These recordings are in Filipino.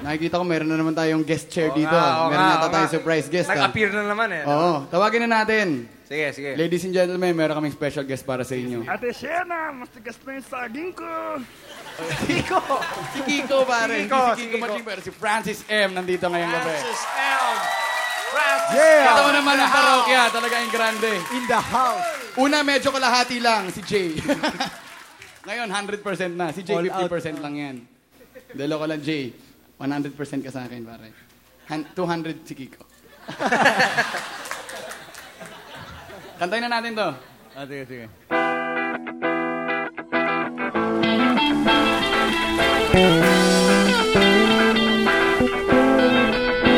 Nakikita ko meron na naman tayong guest chair Oo dito. nga, oo meron nga, yata tayong surprise guest. ah. Nag-appear na naman eh. Oo. Tawagin na natin. Sige, sige. Ladies and gentlemen, meron kaming special guest para sa inyo. Ate Shena, mas tigas na yung saging ko. Kiko! Si Kiko, pare. Si Kiko, si si Kiko Kiko. Pero si Francis M. nandito ngayong gabi. Francis L. Francis Ito L. mo naman ang parokya, talaga yung grande. In the house. Una, medyo kalahati lang, si Jay. Ngayon, 100% na. Si Jay, All out. 50% lang yan. Dalo ko lang, Jay. 100% ka sa akin, pare. Han- 200 si Kiko. Kantayin na natin to. Ah, sige, sige.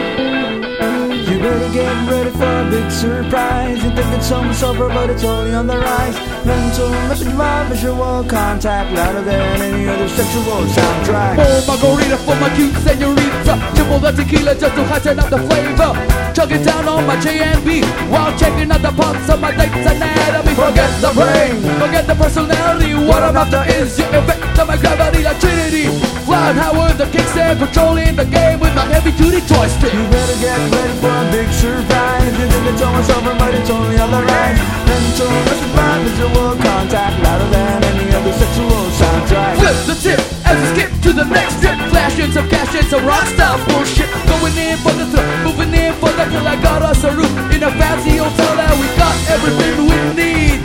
You better get ready big surprise. You think it's almost over, but it's only on the rise. Mental, visual, visual contact, louder than any other sexual soundtrack. Oh, margarita for my cute senorita. Triple the tequila just to heighten up the flavor. Chugging down on my J&B while checking out the parts of my date's anatomy. Forget the brain, forget the personality. What I'm after is the effect of my gravity, like Trinity. Flying Howard, the kickstand, controlling the game my heavy duty joystick. You better get ready for a big surprise. You think it's almost over, but it's only on the rise. Mental, visual, visual contact, louder than any other sexual soundtrack. Flip the tip as we skip to the next trip. Flashing some cash and some rock style bullshit. Going in for the thrill, moving in for the kill. I got us a room in a fancy hotel and we got everything we need.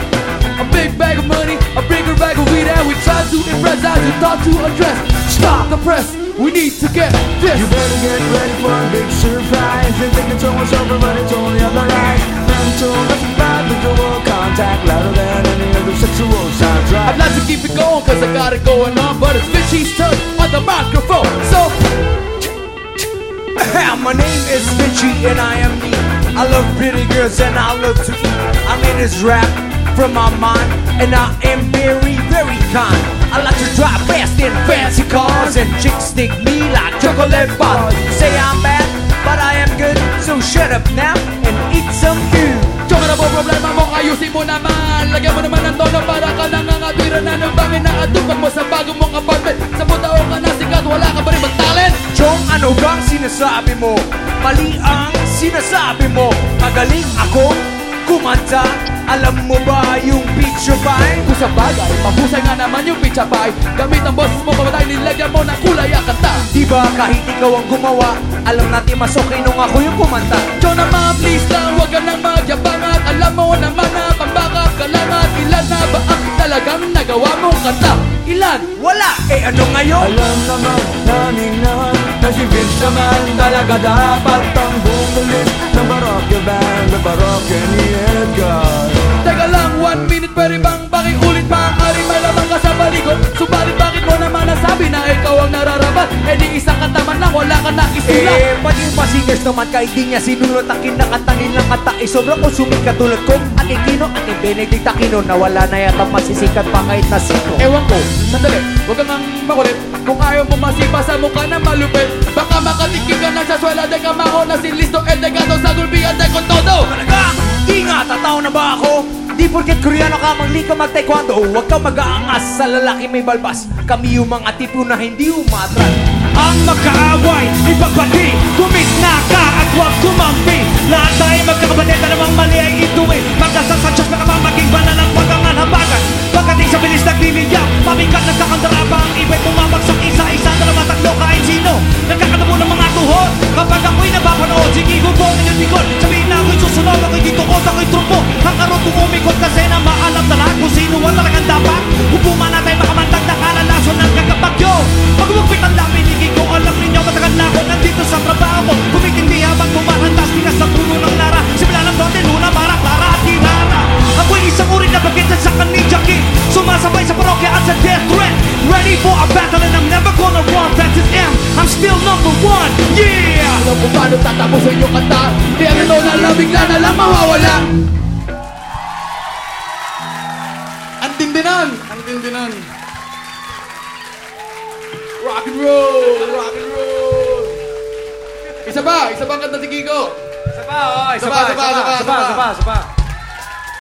A big bag of money, a bigger bag of weed, and we try to impress as we thought to address. Stop the press, we need to get this. You better get ready for a big surprise. You think it's almost over, but it's only on the rise. Mental, visual, visual contact, louder than any other sexual I'd like to keep it going cause I got it going on But it's Vince's turn on the microphone So My name is Vinci and I am me. I love pretty girls and I love to eat. I made this rap from my mind and I am very, very kind. I like to drive fast in fancy cars and chicks stick me like chocolate bars. Say I'm bad, but I am good. So shut up now and eat some food. Tsaka na po problema mo, ayusin mo naman Lagyan mo naman ng tono para ka nangangatwira na ng bangin na atupan mo sa bago mong apartment Sa taon ka na sikat, wala ka pa rin talent Chong, ano bang sinasabi mo? Mali ang sinasabi mo Magaling ako kumanta Alam mo ba yung fine? Kung sa bagay, mahusay nga naman yung pie Gamit ang boses mo, pamatay, nilagyan mo ng kulay ang kanta Di ba kahit ikaw ang gumawa Alam natin mas okay nung ako yung kumanta Cho naman, please lang, huwag ka nang magyabang At alam mo naman na pambakap ka lang At ilan na ba ang talagang nagawa mong kanta? Ilan? Wala! Eh ano ngayon? Alam naman namin naman na si Vince naman talaga dapat ang vocalist ng Barokya Band, ng Barokya ni Edgar. Pwede bang pakiulit Maaari may lamang ka sa baligon Subalit bakit mo naman nasabi na ikaw ang nararapat? Eh di isang kanta man lang, wala ka na isulat Eh, pati pa singers naman kahit di niya sinunod ang kinakanta nilang kanta Eh sobrang kusumit katulad ko At Aquino at ni Benedict Aquino Na wala na yata masisikat pa kahit na sino. Ewan ko, sandali, huwag kang ang makulit. Kung ayaw mo masipa sa mukha na malupit Baka makatikim ka na sa swela. De kamaho na si Listo E de gato sa gulbihan de con todo. Talaga? Di nga, tataw na ba ako? Di porket Koreano ka, mangli ka mag-taekwondo Huwag kang mag-aangas sa lalaki may balbas. Kami yung mga tipo na hindi umatras. Ang magkaaway, ipagbati Gumitna ka at huwag kumampi. Lahat tayo magkakabatid na mali ay ituwi Magdasal sa Diyos na kamamaging banal ang pagkanganhabagan Pagdating sa bilis nagliliyak Mabigat nagkakandara pa ang ibig Bumabagsak umikot Kasi na maalam talaga Kung sino ang talagang dapat. Hukuman natin makamandag na kalalason ng kakapagyo Magmugpit ang lamin Hindi ko alam ninyo Matagal na ako nandito sa trabaho. Ko Kumitindi habang kumahantas Tigas sa puno ng lara Simula ng Donde Luna Mara Clara at Kinara. Ako'y isang uri na bagitan sa kanidya king Sumasabay sa parokya at sa death threat. Ready for a battle and I'm never gonna run. That's his M I'm still number one. Yeah! Alam kung paano tatapusin yung kanta? Di ang ito na bigla na lang mawawala nun! Ang tindi nun! Rock and roll! Rock and roll! Isa ba? Isa ba ang kanta si Kiko? Isa pa, oh, isa Isa pa, pa, isa isa pa, pa, isa pa, isa pa, isa pa. isa pa, isa pa.